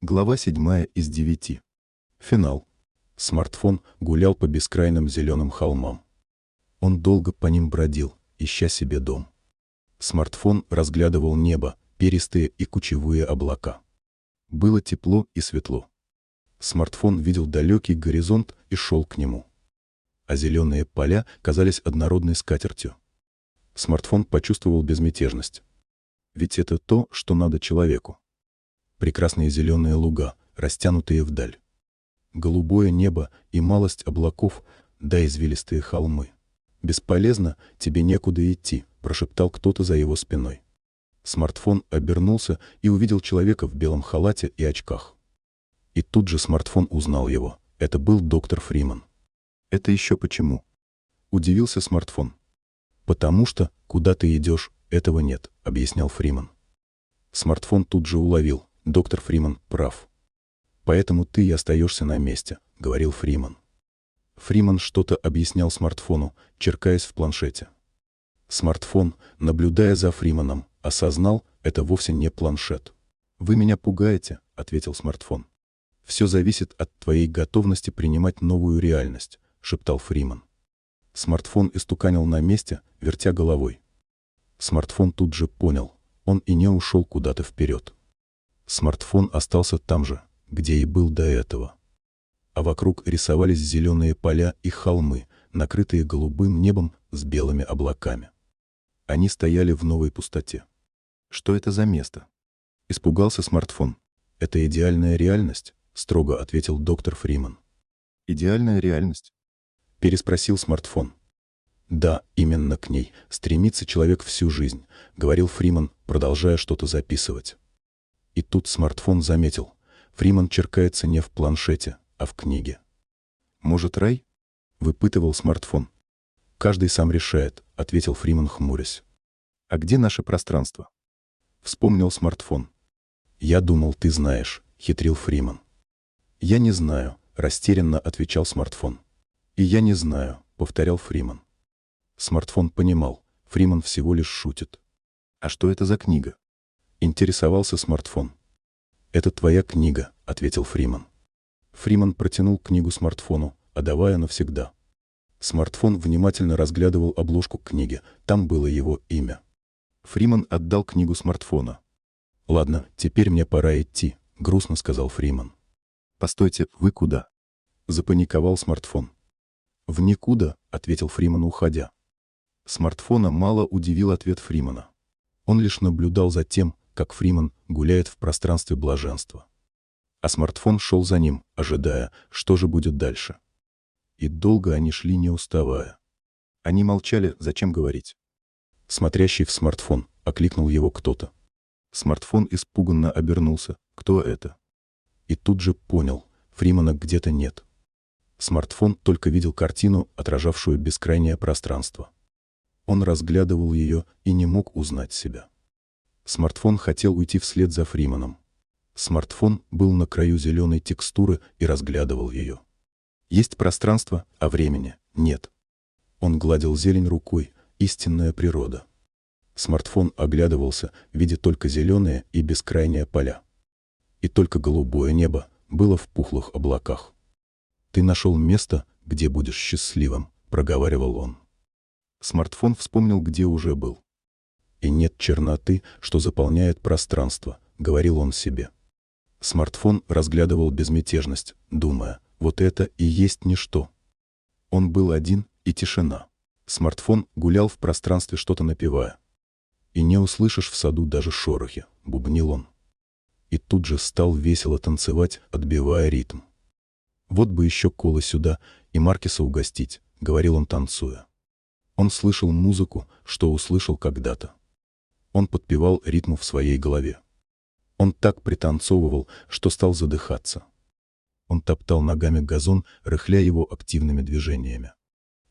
Глава 7 из 9. Финал. Смартфон гулял по бескрайным зеленым холмам. Он долго по ним бродил, ища себе дом. Смартфон разглядывал небо, перистые и кучевые облака. Было тепло и светло. Смартфон видел далекий горизонт и шел к нему. А зеленые поля казались однородной скатертью. Смартфон почувствовал безмятежность. Ведь это то, что надо человеку прекрасные зеленые луга, растянутые вдаль. Голубое небо и малость облаков, да извилистые холмы. «Бесполезно, тебе некуда идти», — прошептал кто-то за его спиной. Смартфон обернулся и увидел человека в белом халате и очках. И тут же смартфон узнал его. Это был доктор Фриман. «Это еще почему?» — удивился смартфон. «Потому что, куда ты идешь, этого нет», — объяснял Фриман. Смартфон тут же уловил. Доктор Фриман прав. Поэтому ты и остаешься на месте, говорил Фриман. Фриман что-то объяснял смартфону, черкаясь в планшете. Смартфон, наблюдая за Фриманом, осознал, это вовсе не планшет. «Вы меня пугаете», — ответил смартфон. «Все зависит от твоей готовности принимать новую реальность», — шептал Фриман. Смартфон истуканил на месте, вертя головой. Смартфон тут же понял, он и не ушел куда-то вперед. Смартфон остался там же, где и был до этого. А вокруг рисовались зеленые поля и холмы, накрытые голубым небом с белыми облаками. Они стояли в новой пустоте. Что это за место? Испугался смартфон. Это идеальная реальность, строго ответил доктор Фриман. Идеальная реальность? Переспросил смартфон. Да, именно к ней стремится человек всю жизнь, говорил Фриман, продолжая что-то записывать. И тут смартфон заметил. Фриман черкается не в планшете, а в книге. «Может, рай?» — выпытывал смартфон. «Каждый сам решает», — ответил Фриман, хмурясь. «А где наше пространство?» Вспомнил смартфон. «Я думал, ты знаешь», — хитрил Фриман. «Я не знаю», — растерянно отвечал смартфон. «И я не знаю», — повторял Фриман. Смартфон понимал, Фриман всего лишь шутит. «А что это за книга?» Интересовался смартфон. «Это твоя книга», — ответил Фриман. Фриман протянул книгу смартфону, отдавая навсегда. Смартфон внимательно разглядывал обложку книги, там было его имя. Фриман отдал книгу смартфона. «Ладно, теперь мне пора идти», — грустно сказал Фриман. «Постойте, вы куда?» — запаниковал смартфон. «В никуда», — ответил Фриман, уходя. Смартфона мало удивил ответ Фримана. Он лишь наблюдал за тем, как Фриман гуляет в пространстве блаженства. А смартфон шел за ним, ожидая, что же будет дальше. И долго они шли, не уставая. Они молчали, зачем говорить. Смотрящий в смартфон, окликнул его кто-то. Смартфон испуганно обернулся. Кто это? И тут же понял, Фримана где-то нет. Смартфон только видел картину, отражавшую бескрайнее пространство. Он разглядывал ее и не мог узнать себя. Смартфон хотел уйти вслед за Фриманом. Смартфон был на краю зеленой текстуры и разглядывал ее. Есть пространство, а времени нет. Он гладил зелень рукой, истинная природа. Смартфон оглядывался, видя только зеленые и бескрайние поля. И только голубое небо было в пухлых облаках. «Ты нашел место, где будешь счастливым», — проговаривал он. Смартфон вспомнил, где уже был и нет черноты, что заполняет пространство», — говорил он себе. Смартфон разглядывал безмятежность, думая, вот это и есть ничто. Он был один, и тишина. Смартфон гулял в пространстве, что-то напевая. «И не услышишь в саду даже шорохи», — бубнил он. И тут же стал весело танцевать, отбивая ритм. «Вот бы еще колы сюда и Маркиса угостить», — говорил он, танцуя. Он слышал музыку, что услышал когда-то. Он подпевал ритму в своей голове. Он так пританцовывал, что стал задыхаться. Он топтал ногами газон, рыхля его активными движениями.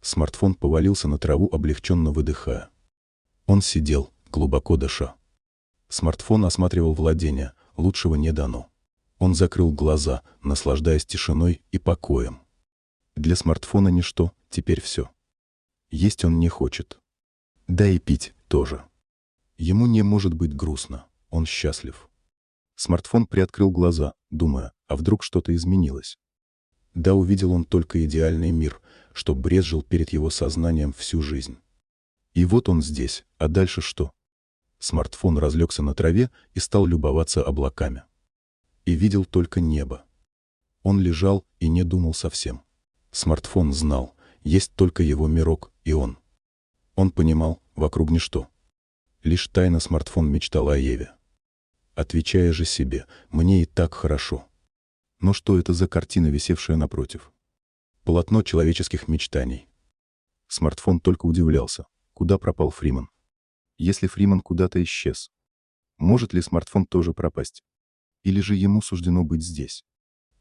Смартфон повалился на траву, облегченно выдыхая. Он сидел, глубоко дыша. Смартфон осматривал владение, лучшего не дано. Он закрыл глаза, наслаждаясь тишиной и покоем. Для смартфона ничто, теперь все. Есть он не хочет. Да и пить тоже. Ему не может быть грустно. Он счастлив. Смартфон приоткрыл глаза, думая, а вдруг что-то изменилось. Да увидел он только идеальный мир, что брезжил перед его сознанием всю жизнь. И вот он здесь, а дальше что? Смартфон разлегся на траве и стал любоваться облаками. И видел только небо. Он лежал и не думал совсем. Смартфон знал, есть только его мирок и он. Он понимал, вокруг ничто. Лишь тайно смартфон мечтал о Еве. Отвечая же себе, мне и так хорошо. Но что это за картина, висевшая напротив? Полотно человеческих мечтаний. Смартфон только удивлялся, куда пропал Фриман. Если Фриман куда-то исчез, может ли смартфон тоже пропасть? Или же ему суждено быть здесь?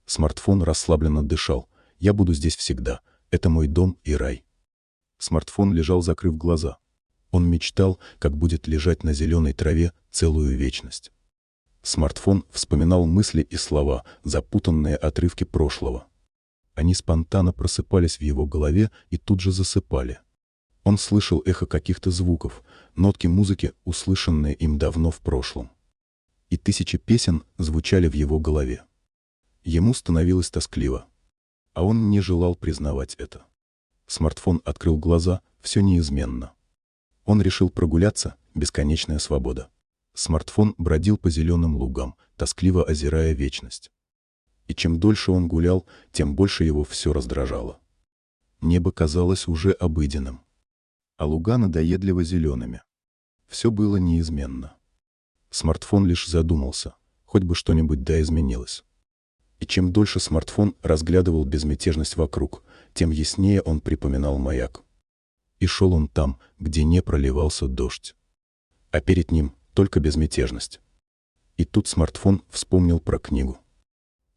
Смартфон расслабленно дышал. Я буду здесь всегда. Это мой дом и рай. Смартфон лежал, закрыв глаза. Он мечтал, как будет лежать на зеленой траве целую вечность. Смартфон вспоминал мысли и слова, запутанные отрывки прошлого. Они спонтанно просыпались в его голове и тут же засыпали. Он слышал эхо каких-то звуков, нотки музыки, услышанные им давно в прошлом. И тысячи песен звучали в его голове. Ему становилось тоскливо. А он не желал признавать это. Смартфон открыл глаза, все неизменно. Он решил прогуляться, бесконечная свобода. Смартфон бродил по зеленым лугам, тоскливо озирая вечность. И чем дольше он гулял, тем больше его все раздражало. Небо казалось уже обыденным, а луга надоедливо зелеными. Все было неизменно. Смартфон лишь задумался, хоть бы что-нибудь да изменилось. И чем дольше смартфон разглядывал безмятежность вокруг, тем яснее он припоминал маяк. И шел он там, где не проливался дождь. А перед ним только безмятежность. И тут смартфон вспомнил про книгу.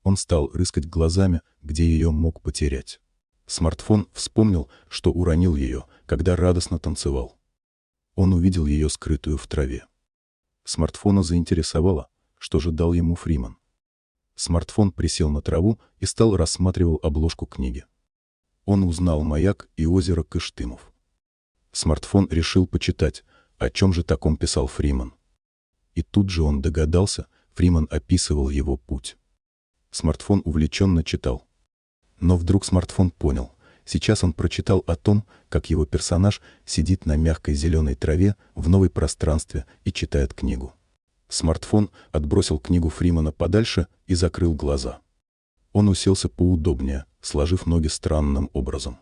Он стал рыскать глазами, где ее мог потерять. Смартфон вспомнил, что уронил ее, когда радостно танцевал. Он увидел ее скрытую в траве. Смартфона заинтересовало, что же дал ему Фриман. Смартфон присел на траву и стал рассматривал обложку книги. Он узнал маяк и озеро Кыштымов. Смартфон решил почитать, о чем же таком писал Фриман. И тут же он догадался, Фриман описывал его путь. Смартфон увлеченно читал. Но вдруг смартфон понял. Сейчас он прочитал о том, как его персонаж сидит на мягкой зеленой траве в новой пространстве и читает книгу. Смартфон отбросил книгу Фримана подальше и закрыл глаза. Он уселся поудобнее, сложив ноги странным образом.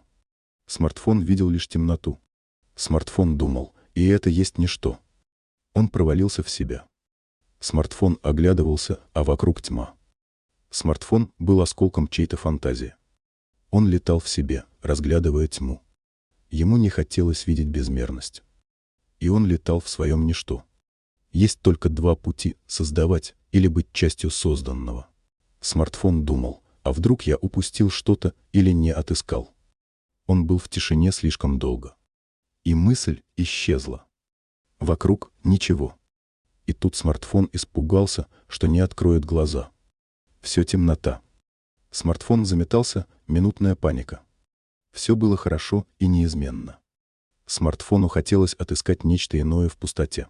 Смартфон видел лишь темноту. Смартфон думал, и это есть ничто. Он провалился в себя. Смартфон оглядывался, а вокруг тьма. Смартфон был осколком чьей-то фантазии. Он летал в себе, разглядывая тьму. Ему не хотелось видеть безмерность. И он летал в своем ничто. Есть только два пути — создавать или быть частью созданного. Смартфон думал, а вдруг я упустил что-то или не отыскал. Он был в тишине слишком долго. И мысль исчезла. Вокруг ничего. И тут смартфон испугался, что не откроет глаза. Все темнота. Смартфон заметался, минутная паника. Все было хорошо и неизменно. Смартфону хотелось отыскать нечто иное в пустоте.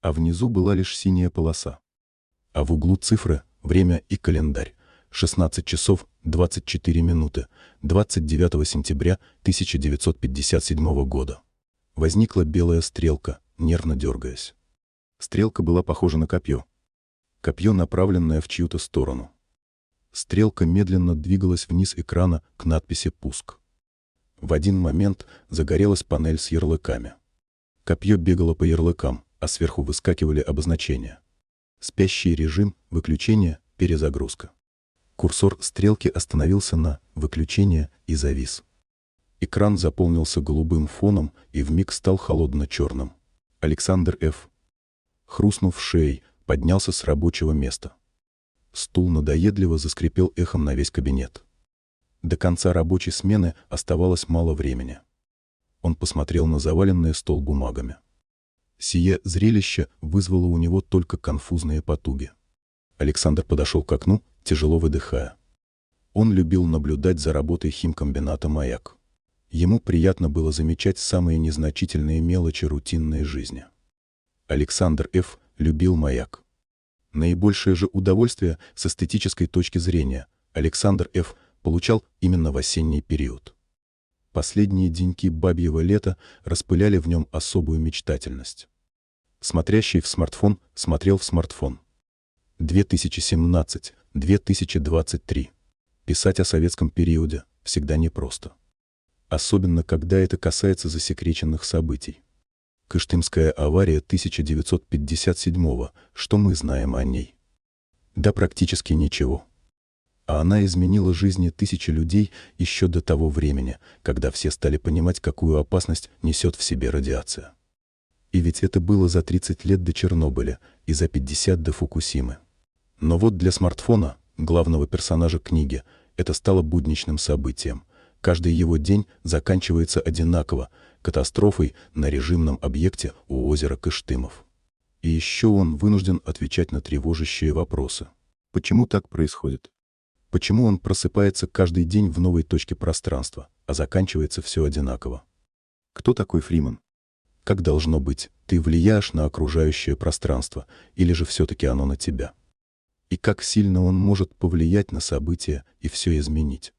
А внизу была лишь синяя полоса. А в углу цифры, время и календарь. 16 часов 24 минуты 29 сентября 1957 года. Возникла белая стрелка, нервно дергаясь. Стрелка была похожа на копье. Копье, направленное в чью-то сторону. Стрелка медленно двигалась вниз экрана к надписи «Пуск». В один момент загорелась панель с ярлыками. Копье бегало по ярлыкам, а сверху выскакивали обозначения. Спящий режим, выключение, перезагрузка. Курсор стрелки остановился на «выключение» и завис. Экран заполнился голубым фоном и вмиг стал холодно-черным. Александр Ф. Хрустнув шеей, поднялся с рабочего места. Стул надоедливо заскрипел эхом на весь кабинет. До конца рабочей смены оставалось мало времени. Он посмотрел на заваленный стол бумагами. Сие зрелище вызвало у него только конфузные потуги. Александр подошел к окну, тяжело выдыхая. Он любил наблюдать за работой химкомбината «Маяк». Ему приятно было замечать самые незначительные мелочи рутинной жизни. Александр Ф. любил маяк. Наибольшее же удовольствие с эстетической точки зрения Александр Ф. получал именно в осенний период. Последние деньки бабьего лета распыляли в нем особую мечтательность. Смотрящий в смартфон смотрел в смартфон. 2017-2023. Писать о советском периоде всегда непросто. Особенно, когда это касается засекреченных событий. Кыштымская авария 1957 что мы знаем о ней? Да практически ничего. А она изменила жизни тысячи людей еще до того времени, когда все стали понимать, какую опасность несет в себе радиация. И ведь это было за 30 лет до Чернобыля и за 50 до Фукусимы. Но вот для смартфона, главного персонажа книги, это стало будничным событием. Каждый его день заканчивается одинаково, катастрофой на режимном объекте у озера Кыштымов. И еще он вынужден отвечать на тревожащие вопросы. Почему так происходит? Почему он просыпается каждый день в новой точке пространства, а заканчивается все одинаково? Кто такой Фриман? Как должно быть, ты влияешь на окружающее пространство, или же все-таки оно на тебя? И как сильно он может повлиять на события и все изменить?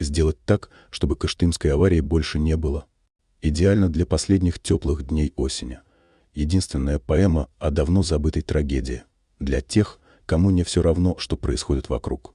Сделать так, чтобы Кыштымской аварии больше не было – Идеально для последних теплых дней осени. Единственная поэма о давно забытой трагедии. Для тех, кому не все равно, что происходит вокруг.